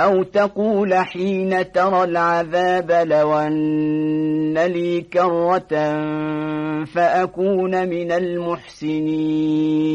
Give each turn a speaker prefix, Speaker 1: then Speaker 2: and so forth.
Speaker 1: أو تقول حين ترى العذاب لو أن لي كرة فأكون من المحسنين.